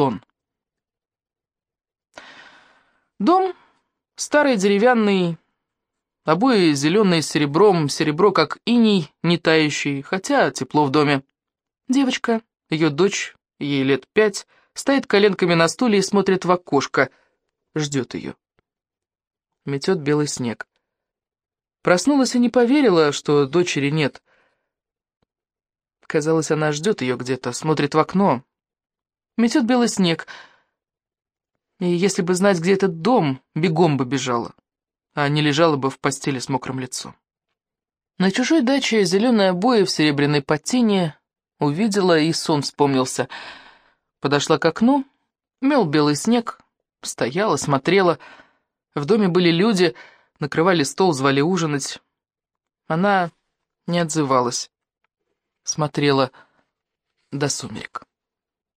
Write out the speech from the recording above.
сон. Дом старый, деревянный, обои зеленые с серебром, серебро как иней, не тающий, хотя тепло в доме. Девочка, ее дочь, ей лет пять, стоит коленками на стуле и смотрит в окошко, ждет ее. Метет белый снег. Проснулась и не поверила, что дочери нет. Казалось, она ждет ее где-то, смотрит в окно. Метет белый снег. И если бы знать, где этот дом, бегом бы бежала, а не лежала бы в постели с мокрым лицом. На чужой даче зеленые обои в серебряной патине увидела, и сон вспомнился. Подошла к окну, мел белый снег, стояла, смотрела. В доме были люди, накрывали стол, звали ужинать. Она не отзывалась, смотрела до сумерек.